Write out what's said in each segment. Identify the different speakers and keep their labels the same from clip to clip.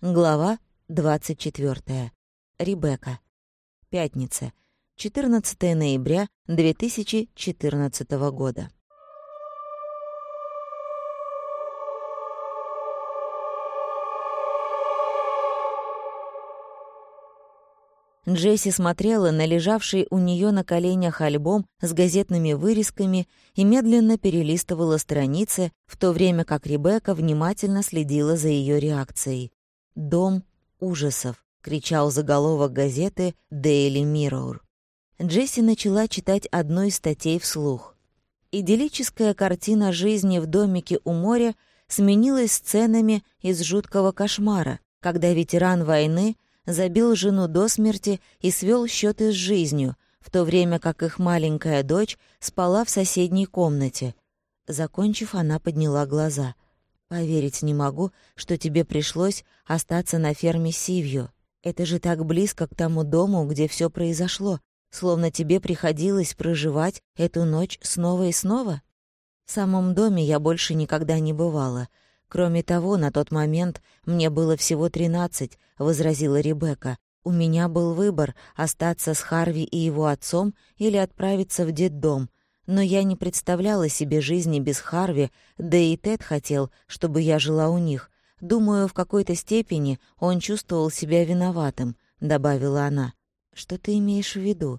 Speaker 1: Глава 24. Ребекка. Пятница. 14 ноября 2014 года. Джесси смотрела на лежавший у нее на коленях альбом с газетными вырезками и медленно перелистывала страницы, в то время как Ребекка внимательно следила за ее реакцией. «Дом ужасов», — кричал заголовок газеты «Daily Mirror». Джесси начала читать одну из статей вслух. Идиллическая картина жизни в домике у моря сменилась сценами из жуткого кошмара, когда ветеран войны — забил жену до смерти и свел счеты с жизнью, в то время как их маленькая дочь спала в соседней комнате. Закончив, она подняла глаза. «Поверить не могу, что тебе пришлось остаться на ферме Сивью. Это же так близко к тому дому, где все произошло, словно тебе приходилось проживать эту ночь снова и снова?» В самом доме я больше никогда не бывала — «Кроме того, на тот момент мне было всего тринадцать», — возразила Ребекка. «У меня был выбор — остаться с Харви и его отцом или отправиться в детдом. Но я не представляла себе жизни без Харви, да и Тед хотел, чтобы я жила у них. Думаю, в какой-то степени он чувствовал себя виноватым», — добавила она. «Что ты имеешь в виду?»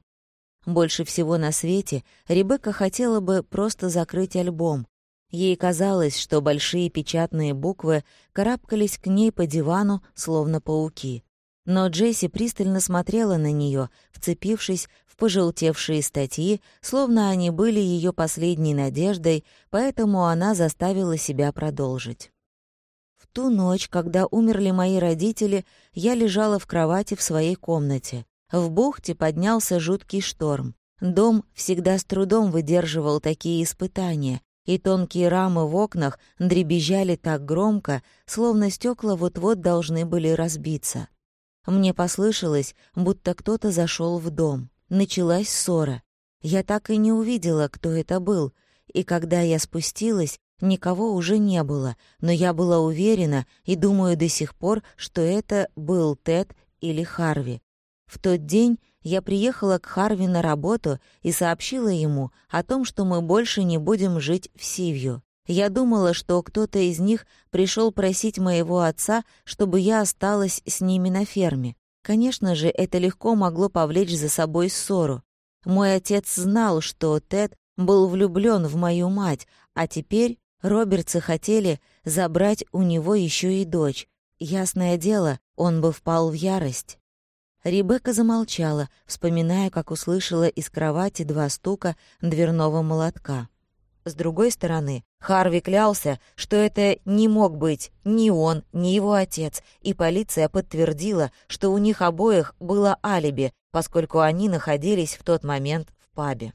Speaker 1: Больше всего на свете Ребекка хотела бы просто закрыть альбом, Ей казалось, что большие печатные буквы карабкались к ней по дивану, словно пауки. Но Джесси пристально смотрела на нее, вцепившись в пожелтевшие статьи, словно они были ее последней надеждой, поэтому она заставила себя продолжить. В ту ночь, когда умерли мои родители, я лежала в кровати в своей комнате. В бухте поднялся жуткий шторм. Дом всегда с трудом выдерживал такие испытания, и тонкие рамы в окнах дребезжали так громко, словно стекла вот-вот должны были разбиться. Мне послышалось, будто кто-то зашел в дом. Началась ссора. Я так и не увидела, кто это был, и когда я спустилась, никого уже не было, но я была уверена и думаю до сих пор, что это был Тед или Харви. В тот день я приехала к Харви на работу и сообщила ему о том, что мы больше не будем жить в Сивью. Я думала, что кто-то из них пришел просить моего отца, чтобы я осталась с ними на ферме. Конечно же, это легко могло повлечь за собой ссору. Мой отец знал, что Тед был влюблен в мою мать, а теперь Робертсы хотели забрать у него еще и дочь. Ясное дело, он бы впал в ярость. Ребекка замолчала, вспоминая, как услышала из кровати два стука дверного молотка. С другой стороны, Харви клялся, что это не мог быть ни он, ни его отец, и полиция подтвердила, что у них обоих было алиби, поскольку они находились в тот момент в пабе.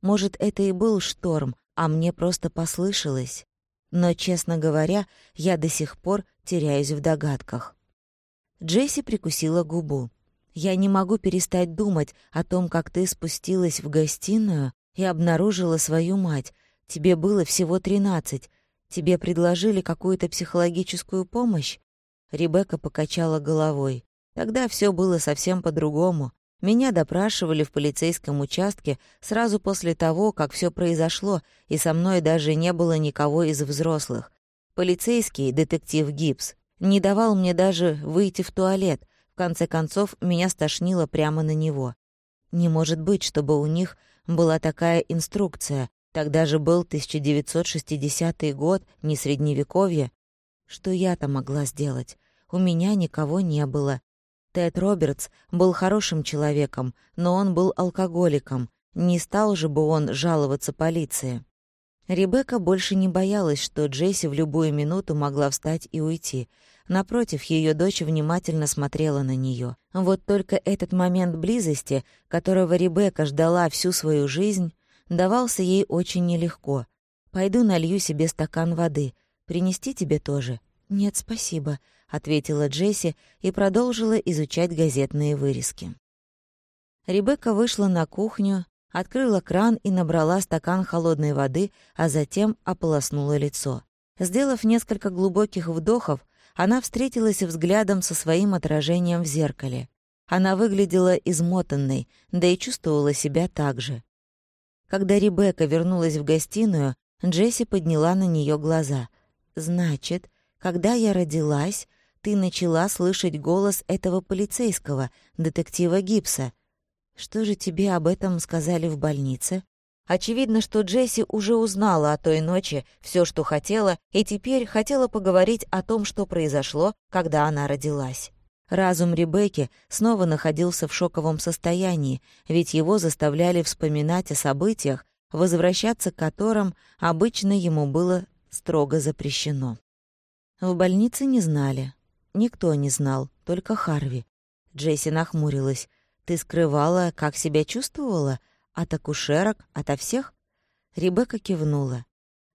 Speaker 1: Может, это и был шторм, а мне просто послышалось. Но, честно говоря, я до сих пор теряюсь в догадках. Джесси прикусила губу. Я не могу перестать думать о том, как ты спустилась в гостиную и обнаружила свою мать. Тебе было всего тринадцать. Тебе предложили какую-то психологическую помощь?» Ребекка покачала головой. «Тогда все было совсем по-другому. Меня допрашивали в полицейском участке сразу после того, как все произошло, и со мной даже не было никого из взрослых. Полицейский, детектив Гибс, не давал мне даже выйти в туалет, в конце концов, меня стошнило прямо на него. Не может быть, чтобы у них была такая инструкция. Тогда же был 1960 год, не средневековье. Что я-то могла сделать? У меня никого не было. Тед Робертс был хорошим человеком, но он был алкоголиком. Не стал же бы он жаловаться полиции. Ребекка больше не боялась, что Джесси в любую минуту могла встать и уйти. Напротив, ее дочь внимательно смотрела на нее. Вот только этот момент близости, которого Ребекка ждала всю свою жизнь, давался ей очень нелегко. «Пойду налью себе стакан воды. Принести тебе тоже?» «Нет, спасибо», — ответила Джесси и продолжила изучать газетные вырезки. Ребекка вышла на кухню, открыла кран и набрала стакан холодной воды, а затем ополоснула лицо. Сделав несколько глубоких вдохов, она встретилась взглядом со своим отражением в зеркале. Она выглядела измотанной, да и чувствовала себя так же. Когда Ребекка вернулась в гостиную, Джесси подняла на нее глаза. «Значит, когда я родилась, ты начала слышать голос этого полицейского, детектива Гибса. Что же тебе об этом сказали в больнице?» Очевидно, что Джесси уже узнала о той ночи все, что хотела, и теперь хотела поговорить о том, что произошло, когда она родилась. Разум Ребекки снова находился в шоковом состоянии, ведь его заставляли вспоминать о событиях, возвращаться к которым обычно ему было строго запрещено. В больнице не знали. Никто не знал, только Харви. Джесси нахмурилась. «Ты скрывала, как себя чувствовала?» От акушерок? Ото всех?» Ребекка кивнула.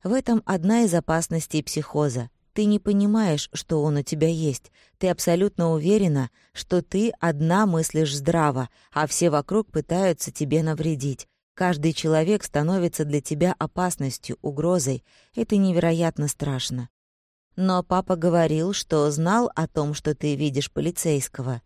Speaker 1: «В этом одна из опасностей психоза. Ты не понимаешь, что он у тебя есть. Ты абсолютно уверена, что ты одна мыслишь здраво, а все вокруг пытаются тебе навредить. Каждый человек становится для тебя опасностью, угрозой. Это невероятно страшно. Но папа говорил, что знал о том, что ты видишь полицейского.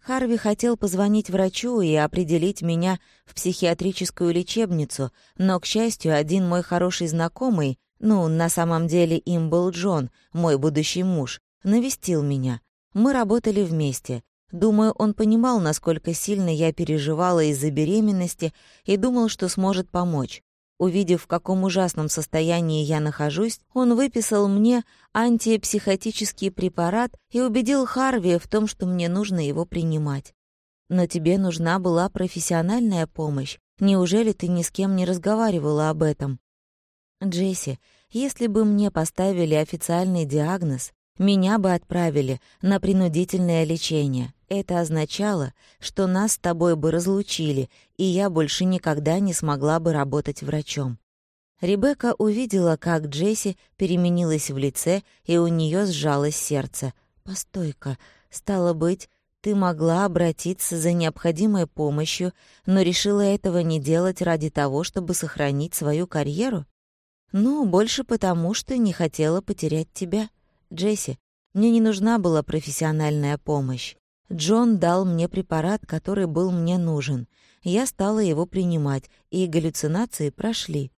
Speaker 1: Харви хотел позвонить врачу и определить меня в психиатрическую лечебницу, но, к счастью, один мой хороший знакомый, ну, на самом деле им был Джон, мой будущий муж, навестил меня. Мы работали вместе. Думаю, он понимал, насколько сильно я переживала из-за беременности и думал, что сможет помочь. Увидев, в каком ужасном состоянии я нахожусь, он выписал мне антипсихотический препарат и убедил Харви в том, что мне нужно его принимать. Но тебе нужна была профессиональная помощь. Неужели ты ни с кем не разговаривала об этом? Джесси, если бы мне поставили официальный диагноз, меня бы отправили на принудительное лечение. Это означало, что нас с тобой бы разлучили, и я больше никогда не смогла бы работать врачом. Ребекка увидела, как Джесси переменилась в лице, и у нее сжалось сердце. «Постой-ка, стало быть, ты могла обратиться за необходимой помощью, но решила этого не делать ради того, чтобы сохранить свою карьеру? Ну, больше потому, что не хотела потерять тебя. Джесси, мне не нужна была профессиональная помощь. Джон дал мне препарат, который был мне нужен. Я стала его принимать, и галлюцинации прошли.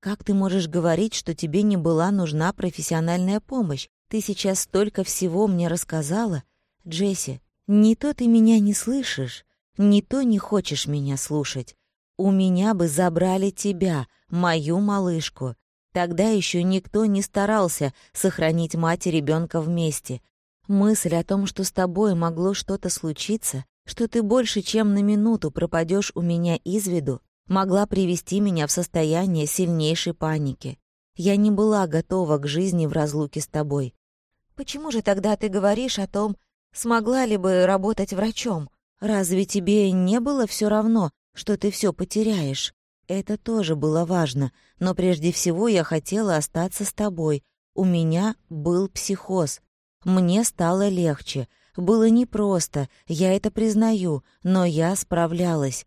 Speaker 1: Как ты можешь говорить, что тебе не была нужна профессиональная помощь? Ты сейчас столько всего мне рассказала. Джесси, не то ты меня не слышишь, не то не хочешь меня слушать. У меня бы забрали тебя, мою малышку. Тогда еще никто не старался сохранить мать и ребенка вместе. Мысль о том, что с тобой могло что-то случиться, что ты больше чем на минуту пропадешь у меня из виду, могла привести меня в состояние сильнейшей паники. Я не была готова к жизни в разлуке с тобой. Почему же тогда ты говоришь о том, смогла ли бы работать врачом? Разве тебе не было все равно, что ты все потеряешь? Это тоже было важно, но прежде всего я хотела остаться с тобой. У меня был психоз, мне стало легче. Было непросто, я это признаю, но я справлялась.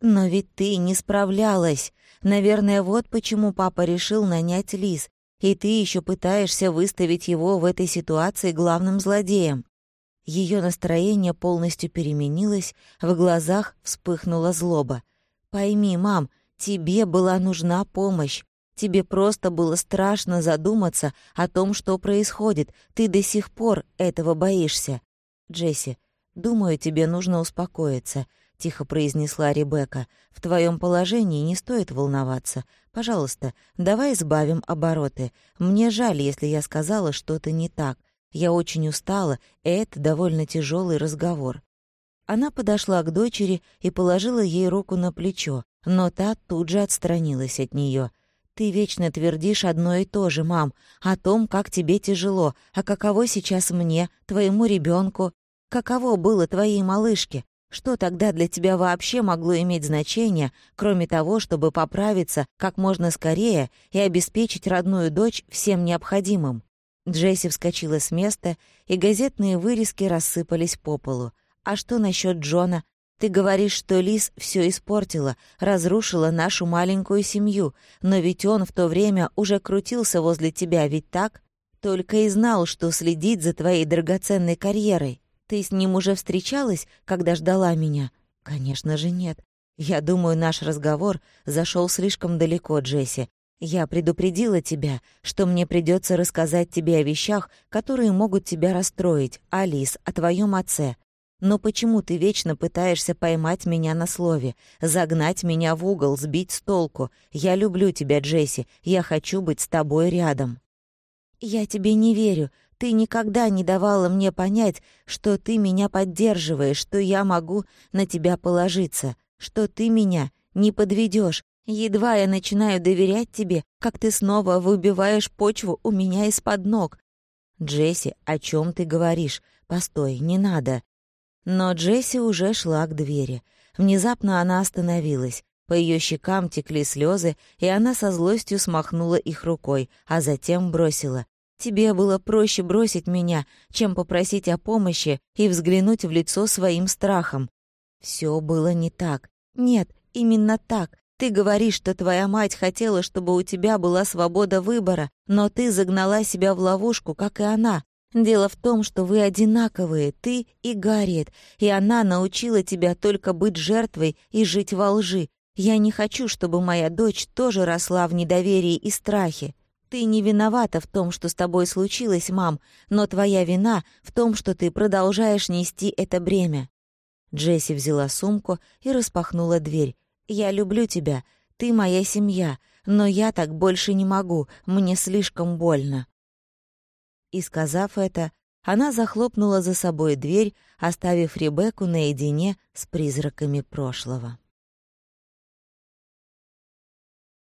Speaker 1: Но ведь ты не справлялась. Наверное, вот почему папа решил нанять Лис, и ты еще пытаешься выставить его в этой ситуации главным злодеем. Ее настроение полностью переменилось, в глазах вспыхнула злоба. «Пойми, мам, тебе была нужна помощь. Тебе просто было страшно задуматься о том, что происходит. Ты до сих пор этого боишься. Джесси, думаю, тебе нужно успокоиться, тихо произнесла Ребекка. В твоем положении не стоит волноваться. Пожалуйста, давай избавим обороты. Мне жаль, если я сказала что-то не так. Я очень устала, и это довольно тяжелый разговор. Она подошла к дочери и положила ей руку на плечо, но та тут же отстранилась от нее. Ты вечно твердишь одно и то же, мам, о том, как тебе тяжело, а каково сейчас мне, твоему ребенку, каково было твоей малышке. Что тогда для тебя вообще могло иметь значение, кроме того, чтобы поправиться как можно скорее и обеспечить родную дочь всем необходимым? Джесси вскочила с места, и газетные вырезки рассыпались по полу. А что насчет Джона? Ты говоришь, что Лис все испортила, разрушила нашу маленькую семью, но ведь он в то время уже крутился возле тебя, ведь так? только и знал, что следить за твоей драгоценной карьерой. Ты с ним уже встречалась, когда ждала меня? Конечно же, нет. Я думаю, наш разговор зашел слишком далеко, Джесси. Я предупредила тебя, что мне придется рассказать тебе о вещах, которые могут тебя расстроить, Алис, о твоем отце. Но почему ты вечно пытаешься поймать меня на слове, загнать меня в угол, сбить с толку? Я люблю тебя, Джесси, я хочу быть с тобой рядом». «Я тебе не верю. Ты никогда не давала мне понять, что ты меня поддерживаешь, что я могу на тебя положиться, что ты меня не подведешь. Едва я начинаю доверять тебе, как ты снова выбиваешь почву у меня из-под ног. Джесси, о чем ты говоришь? Постой, не надо. Но Джесси уже шла к двери. Внезапно она остановилась. По ее щекам текли слезы, и она со злостью смахнула их рукой, а затем бросила. «Тебе было проще бросить меня, чем попросить о помощи и взглянуть в лицо своим страхом». Все было не так. Нет, именно так. Ты говоришь, что твоя мать хотела, чтобы у тебя была свобода выбора, но ты загнала себя в ловушку, как и она. Дело в том, что вы одинаковые, ты и Гарриет, и она научила тебя только быть жертвой и жить во лжи. Я не хочу, чтобы моя дочь тоже росла в недоверии и страхе. Ты не виновата в том, что с тобой случилось, мам, но твоя вина в том, что ты продолжаешь нести это бремя». Джесси взяла сумку и распахнула дверь. «Я люблю тебя, ты моя семья, но я так больше не могу, мне слишком больно». И, сказав это, она захлопнула за собой дверь, оставив Ребекку наедине с призраками прошлого.